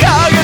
間